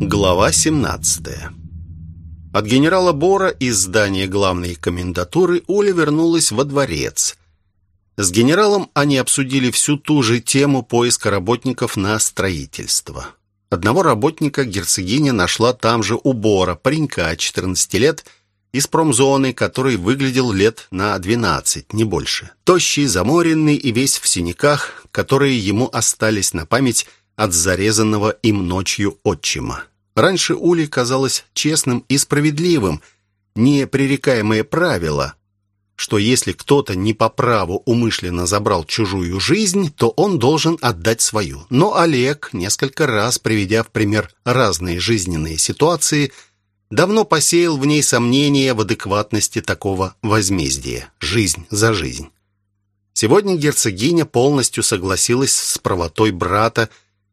Глава 17 От генерала Бора из здания главной комендатуры Оля вернулась во дворец. С генералом они обсудили всю ту же тему поиска работников на строительство. Одного работника герцогиня нашла там же у Бора, паренька 14 лет, из промзоны, который выглядел лет на 12, не больше. Тощий, заморенный и весь в синяках, которые ему остались на память от зарезанного им ночью отчима. Раньше Ули казалось честным и справедливым, непререкаемое правило, что если кто-то не по праву умышленно забрал чужую жизнь, то он должен отдать свою. Но Олег, несколько раз приведя в пример разные жизненные ситуации, давно посеял в ней сомнения в адекватности такого возмездия. Жизнь за жизнь. Сегодня герцогиня полностью согласилась с правотой брата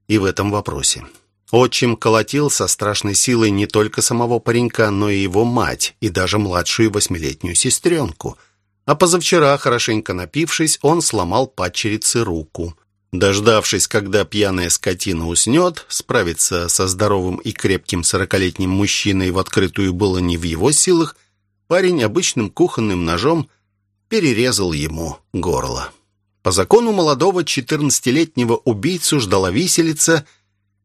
и в этом вопросе. Отчим колотил со страшной силой не только самого паренька, но и его мать, и даже младшую восьмилетнюю сестренку. А позавчера, хорошенько напившись, он сломал падчерице руку. Дождавшись, когда пьяная скотина уснет, справиться со здоровым и крепким сорокалетним мужчиной в открытую было не в его силах, парень обычным кухонным ножом перерезал ему горло. По закону молодого 14-летнего убийцу ждала виселица –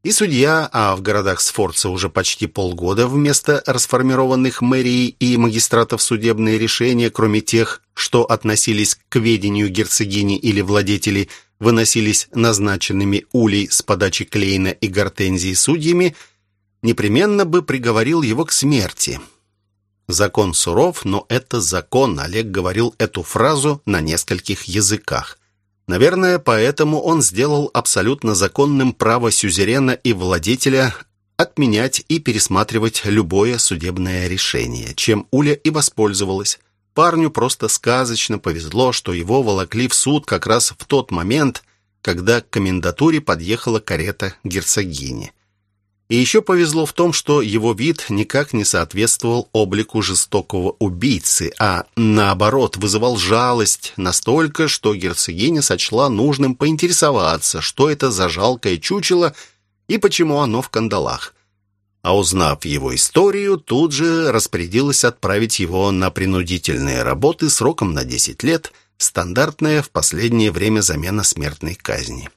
и судья, а в городах Сфорца уже почти полгода вместо расформированных мэрией и магистратов судебные решения, кроме тех, что относились к ведению герцогини или владетелей, выносились назначенными улей с подачи Клейна и Гортензии судьями, непременно бы приговорил его к смерти. Закон суров, но это закон. Олег говорил эту фразу на нескольких языках. Наверное, поэтому он сделал абсолютно законным право сюзерена и владетеля отменять и пересматривать любое судебное решение, чем Уля и воспользовалась. Парню просто сказочно повезло, что его волокли в суд как раз в тот момент, когда к комендатуре подъехала карета герцогини. И еще повезло в том, что его вид никак не соответствовал облику жестокого убийцы, а наоборот вызывал жалость настолько, что герцогиня сочла нужным поинтересоваться, что это за жалкое чучело и почему оно в кандалах. А узнав его историю, тут же распорядилась отправить его на принудительные работы сроком на 10 лет, стандартная в последнее время замена смертной казни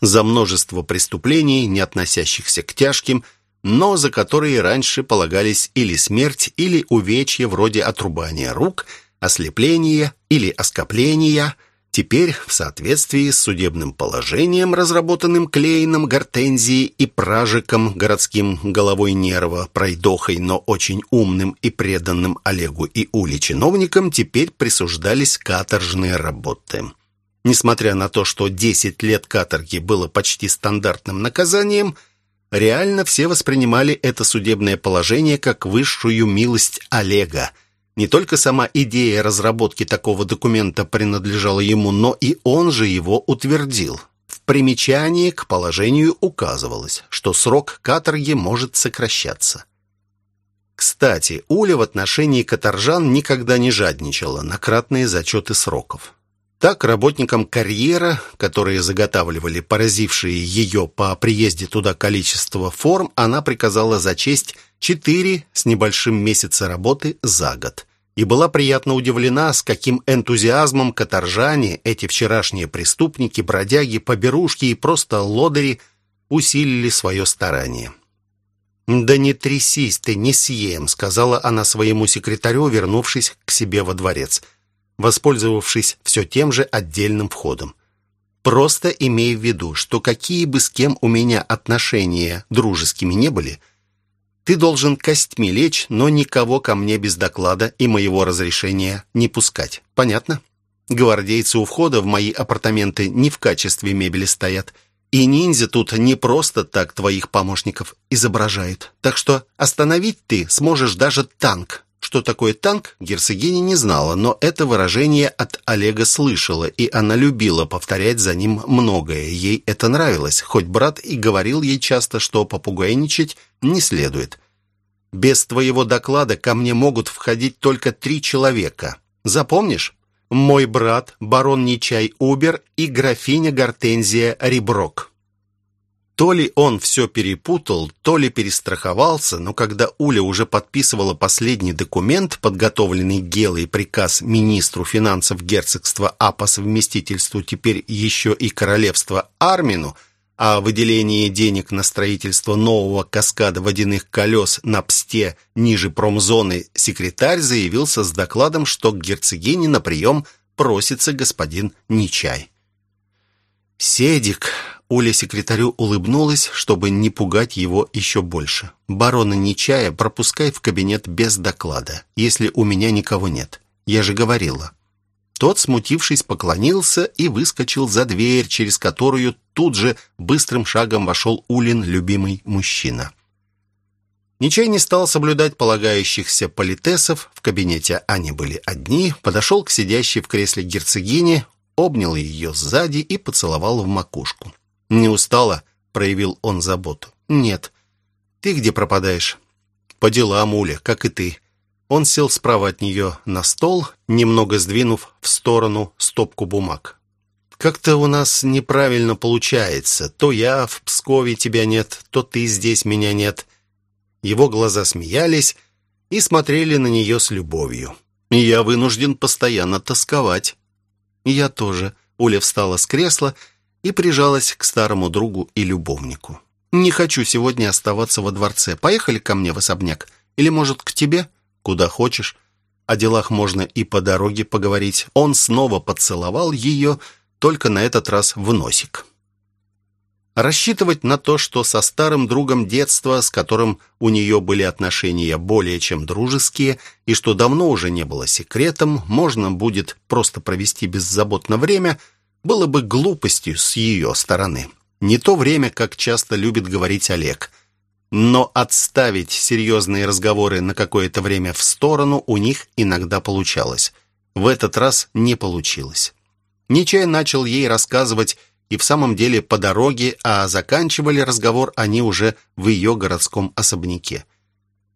за множество преступлений, не относящихся к тяжким, но за которые раньше полагались или смерть, или увечья вроде отрубания рук, ослепления или оскопления. Теперь, в соответствии с судебным положением, разработанным Клейном, Гортензией и Пражиком, городским головой нерва, пройдохой, но очень умным и преданным Олегу и Уле чиновникам, теперь присуждались каторжные работы. Несмотря на то, что 10 лет каторги было почти стандартным наказанием, реально все воспринимали это судебное положение как высшую милость Олега. Не только сама идея разработки такого документа принадлежала ему, но и он же его утвердил. В примечании к положению указывалось, что срок каторги может сокращаться. Кстати, Уля в отношении каторжан никогда не жадничала на кратные зачеты сроков. Так, работникам карьера, которые заготавливали поразившие ее по приезде туда количество форм, она приказала зачесть четыре с небольшим месяца работы за год. И была приятно удивлена, с каким энтузиазмом каторжане, эти вчерашние преступники, бродяги, поберушки и просто лодыри усилили свое старание. «Да не трясись ты, не съем», — сказала она своему секретарю, вернувшись к себе во дворец — воспользовавшись все тем же отдельным входом. Просто имей в виду, что какие бы с кем у меня отношения дружескими не были, ты должен костьми лечь, но никого ко мне без доклада и моего разрешения не пускать. Понятно? Гвардейцы у входа в мои апартаменты не в качестве мебели стоят. И ниндзя тут не просто так твоих помощников изображают. Так что остановить ты сможешь даже танк, что такое танк, герцогиня не знала, но это выражение от Олега слышала, и она любила повторять за ним многое. Ей это нравилось, хоть брат и говорил ей часто, что попугайничать не следует. «Без твоего доклада ко мне могут входить только три человека. Запомнишь? Мой брат, барон Нечай Убер и графиня Гортензия Риброк». То ли он все перепутал, то ли перестраховался, но когда Уля уже подписывала последний документ, подготовленный Гелой приказ министру финансов герцогства, а по совместительству теперь еще и королевства Армину, о выделении денег на строительство нового каскада водяных колес на Псте ниже промзоны, секретарь заявился с докладом, что к герцогине на прием просится господин Нечай. «Седик», Оля секретарю улыбнулась, чтобы не пугать его еще больше. «Барона Нечая пропускай в кабинет без доклада, если у меня никого нет. Я же говорила». Тот, смутившись, поклонился и выскочил за дверь, через которую тут же быстрым шагом вошел Улин, любимый мужчина. Ничей не стал соблюдать полагающихся политесов, в кабинете они были одни, подошел к сидящей в кресле герцогине, обнял ее сзади и поцеловал в макушку. «Не устала?» — проявил он заботу. «Нет. Ты где пропадаешь?» «По делам, Уля, как и ты». Он сел справа от нее на стол, немного сдвинув в сторону стопку бумаг. «Как-то у нас неправильно получается. То я в Пскове тебя нет, то ты здесь меня нет». Его глаза смеялись и смотрели на нее с любовью. «Я вынужден постоянно тосковать». «Я тоже». Уля встала с кресла и прижалась к старому другу и любовнику. «Не хочу сегодня оставаться во дворце. Поехали ко мне в особняк. Или, может, к тебе? Куда хочешь. О делах можно и по дороге поговорить». Он снова поцеловал ее, только на этот раз в носик. Рассчитывать на то, что со старым другом детства, с которым у нее были отношения более чем дружеские, и что давно уже не было секретом, можно будет просто провести беззаботно время – было бы глупостью с ее стороны. Не то время, как часто любит говорить Олег. Но отставить серьезные разговоры на какое-то время в сторону у них иногда получалось. В этот раз не получилось. Нечай начал ей рассказывать и в самом деле по дороге, а заканчивали разговор они уже в ее городском особняке.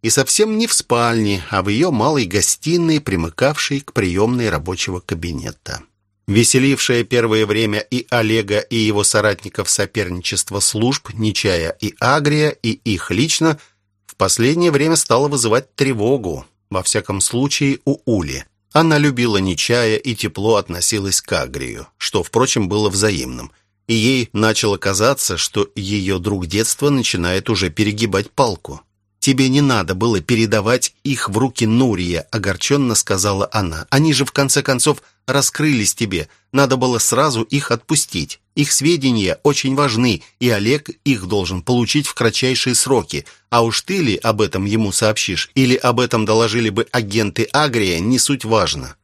И совсем не в спальне, а в ее малой гостиной, примыкавшей к приемной рабочего кабинета. Веселившее первое время и Олега, и его соратников соперничество служб, Нечая и Агрия, и их лично, в последнее время стало вызывать тревогу, во всяком случае у Ули. Она любила Нечая и тепло относилась к Агрию, что, впрочем, было взаимным. И ей начало казаться, что ее друг детства начинает уже перегибать палку. «Тебе не надо было передавать их в руки Нурия», — огорченно сказала она. «Они же, в конце концов, раскрылись тебе. Надо было сразу их отпустить. Их сведения очень важны, и Олег их должен получить в кратчайшие сроки. А уж ты ли об этом ему сообщишь, или об этом доложили бы агенты Агрия, не суть важно.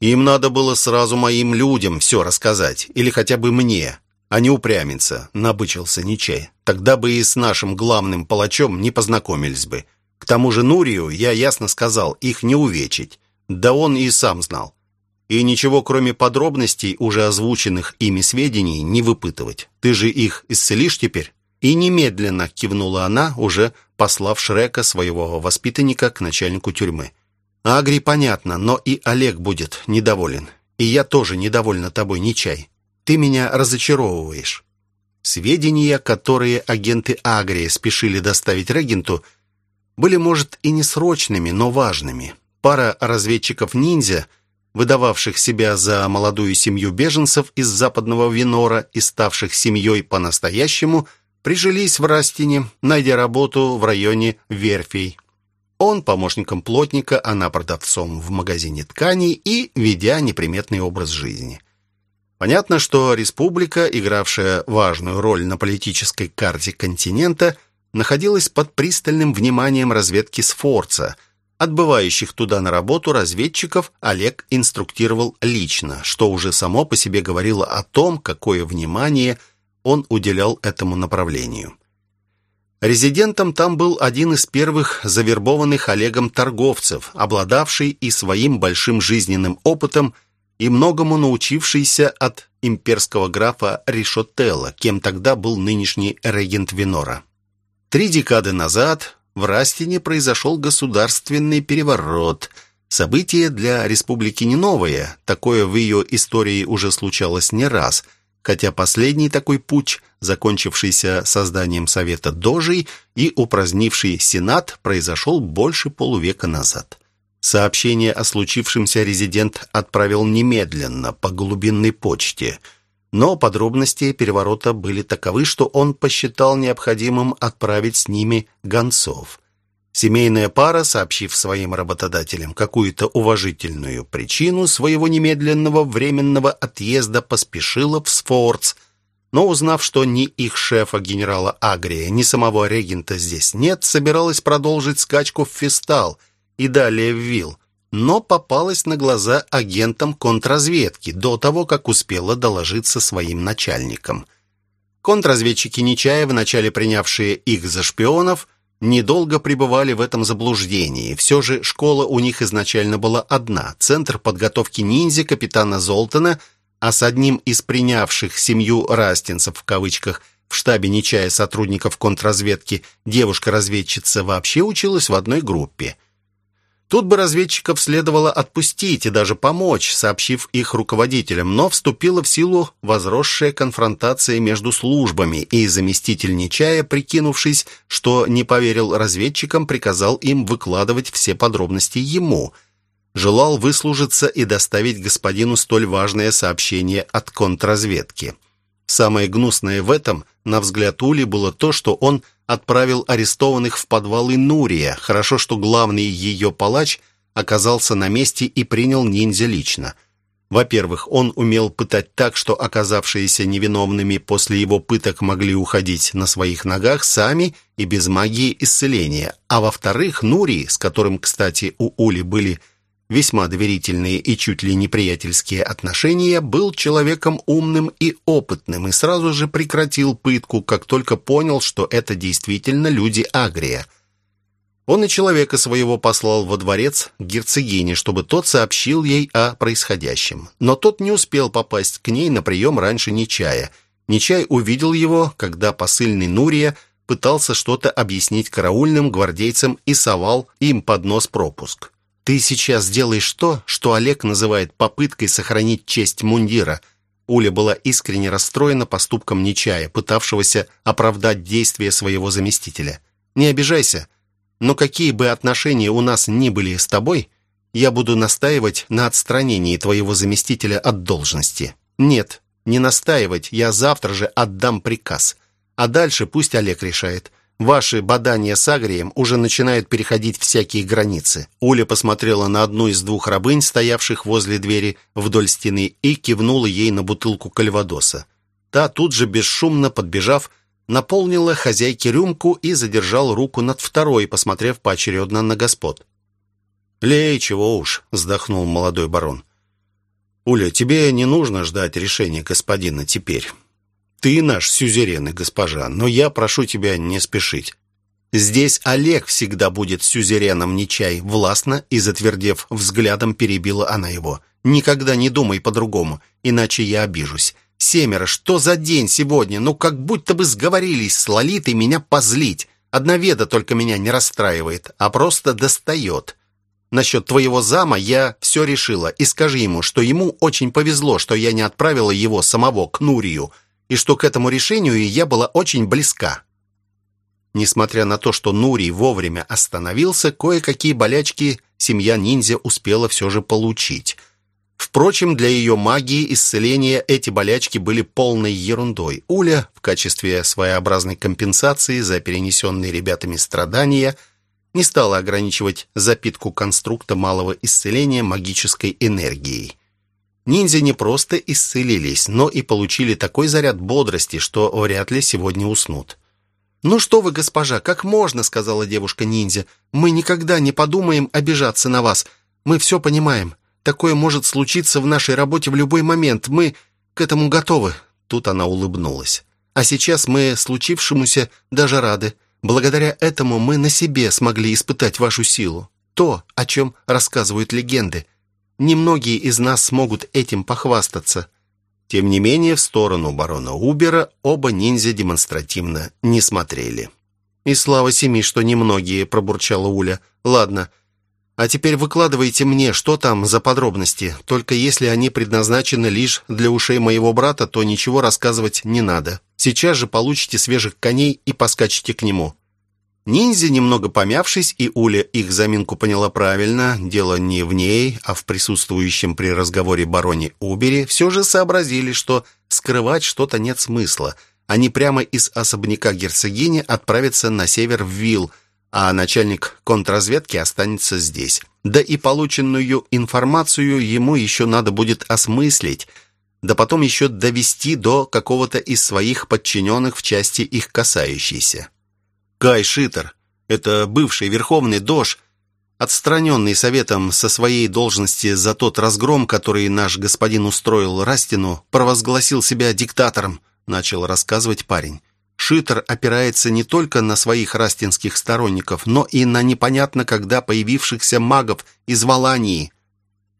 Им надо было сразу моим людям все рассказать, или хотя бы мне а не упрямиться», — набычился Нечай. «Тогда бы и с нашим главным палачом не познакомились бы. К тому же Нурию я ясно сказал, их не увечить. Да он и сам знал. И ничего, кроме подробностей, уже озвученных ими сведений, не выпытывать. Ты же их исцелишь теперь?» И немедленно кивнула она, уже послав Шрека, своего воспитанника, к начальнику тюрьмы. «Агри понятно, но и Олег будет недоволен. И я тоже недовольна тобой, Нечай. Ты меня разочаровываешь». Сведения, которые агенты Агрии спешили доставить регенту, были, может, и не срочными, но важными. Пара разведчиков-ниндзя, выдававших себя за молодую семью беженцев из западного Винора и ставших семьей по-настоящему, прижились в Растине, найдя работу в районе Верфей. Он помощником плотника, она продавцом в магазине тканей и ведя неприметный образ жизни – Понятно, что республика, игравшая важную роль на политической карте континента, находилась под пристальным вниманием разведки Сфорца. Отбывающих туда на работу разведчиков Олег инструктировал лично, что уже само по себе говорило о том, какое внимание он уделял этому направлению. Резидентом там был один из первых завербованных Олегом торговцев, обладавший и своим большим жизненным опытом – и многому научившийся от имперского графа Ришотелла, кем тогда был нынешний регент Винора. Три декады назад в Растине произошел государственный переворот. Событие для республики не новое, такое в ее истории уже случалось не раз. хотя последний такой путь, закончившийся созданием Совета Дожей и упразднивший Сенат, произошел больше полувека назад. Сообщение о случившемся резидент отправил немедленно по глубинной почте, но подробности переворота были таковы, что он посчитал необходимым отправить с ними гонцов. Семейная пара, сообщив своим работодателям какую-то уважительную причину своего немедленного временного отъезда, поспешила в Сфорц, но узнав, что ни их шефа генерала Агрия, ни самого регента здесь нет, собиралась продолжить скачку в Фестал и далее в Вилл, но попалась на глаза агентам контрразведки до того, как успела доложиться своим начальникам. Контрразведчики Нечаева, вначале принявшие их за шпионов – недолго пребывали в этом заблуждении. Все же школа у них изначально была одна – центр подготовки ниндзя капитана Золтана, а с одним из принявших семью «растинцев» в кавычках в штабе Нечая сотрудников контрразведки девушка-разведчица вообще училась в одной группе – Тут бы разведчиков следовало отпустить и даже помочь, сообщив их руководителям, но вступила в силу возросшая конфронтация между службами, и заместитель Нечая, прикинувшись, что не поверил разведчикам, приказал им выкладывать все подробности ему. Желал выслужиться и доставить господину столь важное сообщение от контрразведки. Самое гнусное в этом, на взгляд Ули, было то, что он отправил арестованных в подвалы Нурия. Хорошо, что главный ее палач оказался на месте и принял ниндзя лично. Во-первых, он умел пытать так, что оказавшиеся невиновными после его пыток могли уходить на своих ногах сами и без магии исцеления. А во-вторых, Нурий, с которым, кстати, у Ули были весьма доверительные и чуть ли неприятельские отношения, был человеком умным и опытным и сразу же прекратил пытку, как только понял, что это действительно люди Агрия. Он и человека своего послал во дворец к герцогине, чтобы тот сообщил ей о происходящем. Но тот не успел попасть к ней на прием раньше Нечая. Нечай увидел его, когда посыльный Нурия пытался что-то объяснить караульным гвардейцам и совал им под нос пропуск. Ты сейчас делаешь то, что Олег называет попыткой сохранить честь мундира. Уля была искренне расстроена поступком Нечая, пытавшегося оправдать действия своего заместителя. Не обижайся, но какие бы отношения у нас ни были с тобой, я буду настаивать на отстранении твоего заместителя от должности. Нет, не настаивать, я завтра же отдам приказ. А дальше пусть Олег решает. Ваши бадания с Агрием уже начинают переходить всякие границы». Уля посмотрела на одну из двух рабынь, стоявших возле двери вдоль стены, и кивнула ей на бутылку кальвадоса. Та тут же, бесшумно подбежав, наполнила хозяйке рюмку и задержал руку над второй, посмотрев поочередно на господ. «Лей, чего уж», — вздохнул молодой барон. «Уля, тебе не нужно ждать решения господина теперь. Ты наш сюзерен и госпожа, но я прошу тебя не спешить. Здесь Олег всегда будет сюзереном, не чай. Властно и затвердев взглядом, перебила она его. Никогда не думай по-другому, иначе я обижусь. Семеро, что за день сегодня? Ну, как будто бы сговорились с Лолитой меня позлить. Одна веда только меня не расстраивает, а просто достает. Насчет твоего зама я все решила, и скажи ему, что ему очень повезло, что я не отправила его самого к Нурию, и что к этому решению я была очень близка. Несмотря на то, что Нурий вовремя остановился, кое-какие болячки семья ниндзя успела все же получить. Впрочем, для ее магии исцеления эти болячки были полной ерундой. Уля, в качестве своеобразной компенсации за перенесенные ребятами страдания, не стала ограничивать запитку конструкта малого исцеления магической энергией. Ниндзя не просто исцелились, но и получили такой заряд бодрости, что вряд ли сегодня уснут. «Ну что вы, госпожа, как можно?» — сказала девушка-ниндзя. «Мы никогда не подумаем обижаться на вас. Мы все понимаем. Такое может случиться в нашей работе в любой момент. Мы к этому готовы». Тут она улыбнулась. «А сейчас мы случившемуся даже рады. Благодаря этому мы на себе смогли испытать вашу силу. То, о чем рассказывают легенды. Немногие из нас смогут этим похвастаться. Тем не менее, в сторону барона Убера оба ниндзя демонстративно не смотрели. «И слава семи, что немногие», — пробурчала Уля. «Ладно, А теперь выкладывайте мне, что там за подробности. Только если они предназначены лишь для ушей моего брата, то ничего рассказывать не надо. Сейчас же получите свежих коней и поскачете к нему». Ниндзя, немного помявшись, и Уля их заминку поняла правильно, дело не в ней, а в присутствующем при разговоре бароне Убере, все же сообразили, что скрывать что-то нет смысла. Они прямо из особняка герцогини отправятся на север в Вилл, а начальник контрразведки останется здесь. Да и полученную информацию ему еще надо будет осмыслить, да потом еще довести до какого-то из своих подчиненных в части их касающейся. Кай Шитер, это бывший верховный дож, отстраненный советом со своей должности за тот разгром, который наш господин устроил Растину, провозгласил себя диктатором, начал рассказывать парень. Шитер опирается не только на своих растинских сторонников, но и на непонятно когда появившихся магов из Валании.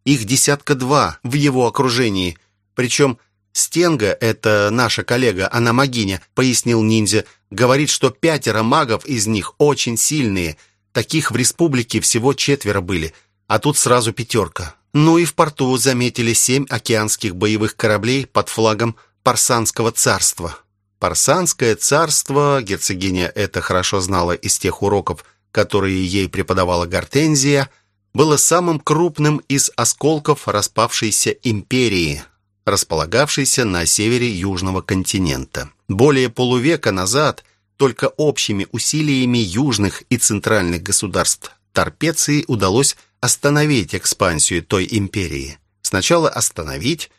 Их десятка два в его окружении. Причем Стенга, это наша коллега, она магиня, пояснил ниндзя, говорит, что пятеро магов из них очень сильные. Таких в республике всего четверо были, а тут сразу пятерка. Ну и в порту заметили семь океанских боевых кораблей под флагом Парсанского царства. Парсанское царство, герцогиня это хорошо знала из тех уроков, которые ей преподавала Гортензия, было самым крупным из осколков распавшейся империи, располагавшейся на севере Южного континента. Более полувека назад только общими усилиями южных и центральных государств Торпеции удалось остановить экспансию той империи. Сначала остановить,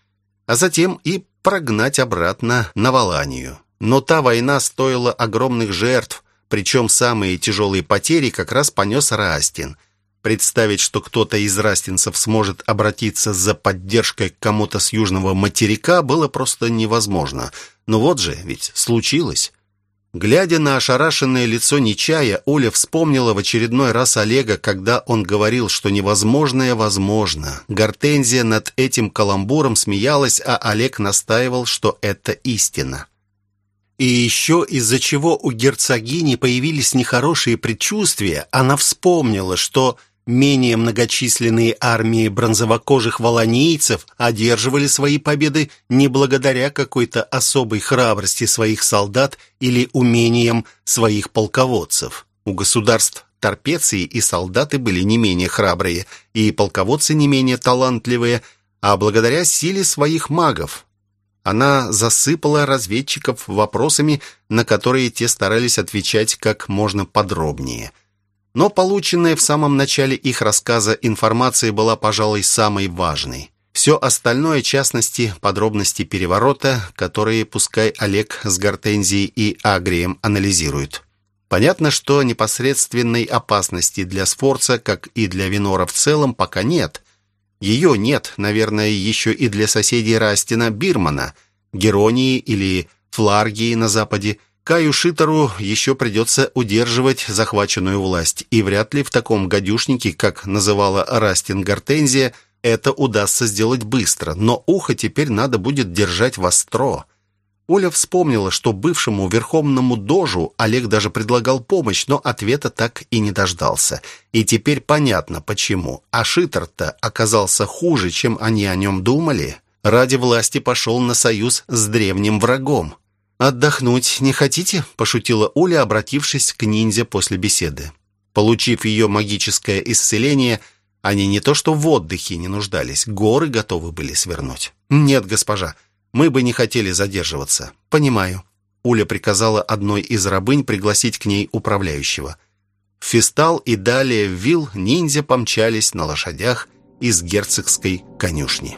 а затем и прогнать обратно на Валанию. Но та война стоила огромных жертв, причем самые тяжелые потери как раз понес Растин. Представить, что кто-то из растинцев сможет обратиться за поддержкой к кому-то с южного материка, было просто невозможно. Но вот же, ведь случилось. Глядя на ошарашенное лицо Нечая, Оля вспомнила в очередной раз Олега, когда он говорил, что невозможное возможно. Гортензия над этим каламбуром смеялась, а Олег настаивал, что это истина. И еще из-за чего у герцогини появились нехорошие предчувствия, она вспомнила, что менее многочисленные армии бронзовокожих волонийцев одерживали свои победы не благодаря какой-то особой храбрости своих солдат или умениям своих полководцев. У государств Торпеции и солдаты были не менее храбрые, и полководцы не менее талантливые, а благодаря силе своих магов. Она засыпала разведчиков вопросами, на которые те старались отвечать как можно подробнее. Но полученная в самом начале их рассказа информация была, пожалуй, самой важной. Все остальное, в частности, подробности переворота, которые, пускай Олег с Гортензией и Агрием анализируют. Понятно, что непосредственной опасности для Сфорца, как и для Винора в целом, пока нет – ее нет, наверное, еще и для соседей Растина Бирмана, Геронии или Фларгии на западе. Каю Шитеру еще придется удерживать захваченную власть, и вряд ли в таком гадюшнике, как называла Растин Гортензия, это удастся сделать быстро, но ухо теперь надо будет держать востро. Оля вспомнила, что бывшему верховному дожу Олег даже предлагал помощь, но ответа так и не дождался. И теперь понятно, почему. А Шитер-то оказался хуже, чем они о нем думали. Ради власти пошел на союз с древним врагом. «Отдохнуть не хотите?» – пошутила Оля, обратившись к ниндзя после беседы. Получив ее магическое исцеление, они не то что в отдыхе не нуждались, горы готовы были свернуть. «Нет, госпожа, мы бы не хотели задерживаться. Понимаю. Уля приказала одной из рабынь пригласить к ней управляющего. Фистал и далее в Вил ниндзя помчались на лошадях из герцогской конюшни.